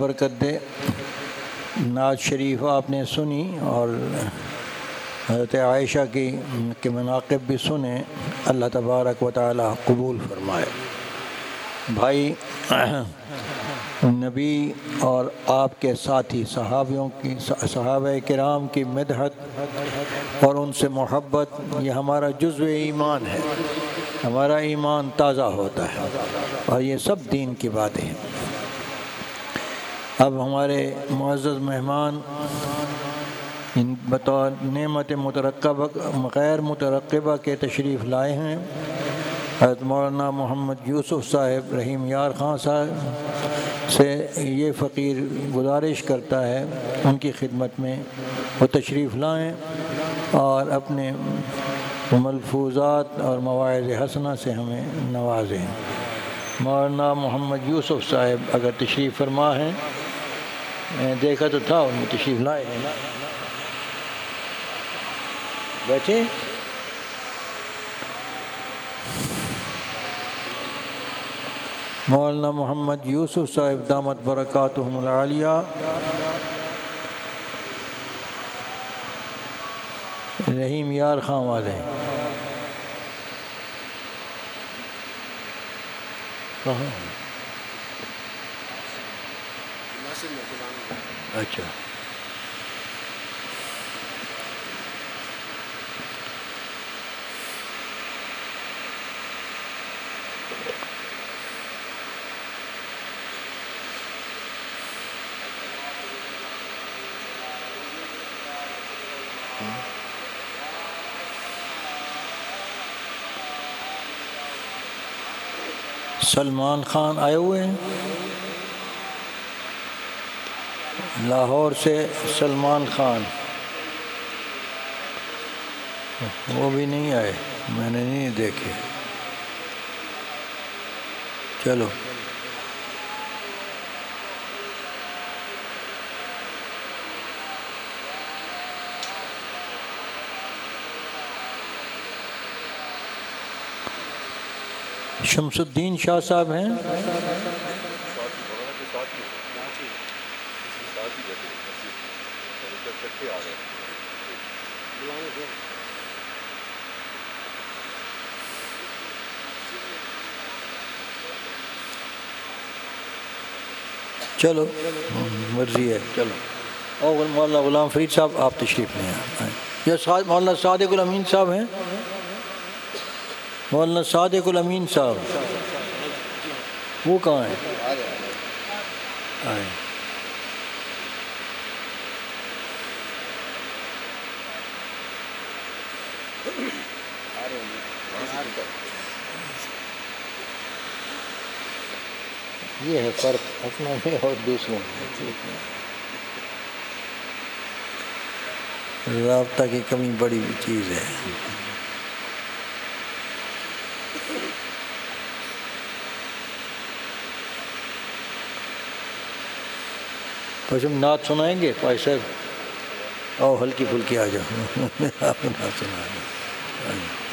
برکت دے۔ ناز شریف آپ نے سنی اور حضرت عائشہ کی کے مناقب بھی سنے اللہ تبارک و تعالی قبول فرمائے۔ بھائی، نبی اور آپ کے ساتھی، صحابیوں کی، صحابہ کرام کی مدحت اور ان سے محبت، یہ ہمارا جزو ایمان ہے۔ ہمارا ایمان تازہ ہوتا ہے اور یہ سب دین کی باتیں ہیں۔ اب ہمارے معزز مہمان بطور نعمت مترقبہ غیر مترقبہ کے تشریف لائے ہیں۔ حضرت مولانا محمد یوسف صاحب رحیم یار خان صاحب سے یہ فقیر گزارش کرتا ہے، ان کی خدمت میں وہ تشریف لائیں اور اپنے ملفوظات اور مواعظ حسنہ سے ہمیں نوازیں۔ مولانا محمد یوسف صاحب اگر تشریف فرما ہیں۔ دیکھا تو تھا ان میں تشریف لائے ہیں نا بیٹھے مولانا محمد یوسف صاحب دامت برکات العالیہ رحیم یار خان والے کہاں اچھا سلمان خان آئے ہوئے ہیں لاہور سے سلمان خان۔ وہ بھی نہیں آئے، میں نے نہیں دیکھے۔ چلو۔ شمس الدین شاہ صاحب ہیں؟ چلو، مرضی ہے، چلو۔ اور مولانا غلام فرید صاحب، آپ تشریف لیں۔ یا مولانا صادق الامین صاحب ہیں۔ مولانا صادق الامین صاحب۔ وہ کہاں ہیں؟ یہ ہے فرق اپنا میں اور دوسروں میں رابطہ کی کمی بڑی چیز ہے۔ ہم نعت سنائیں گے؟ پائی صاحب او ہلکی پھلکی آ جاؤ۔ آپ نعت سنا دیں Amen.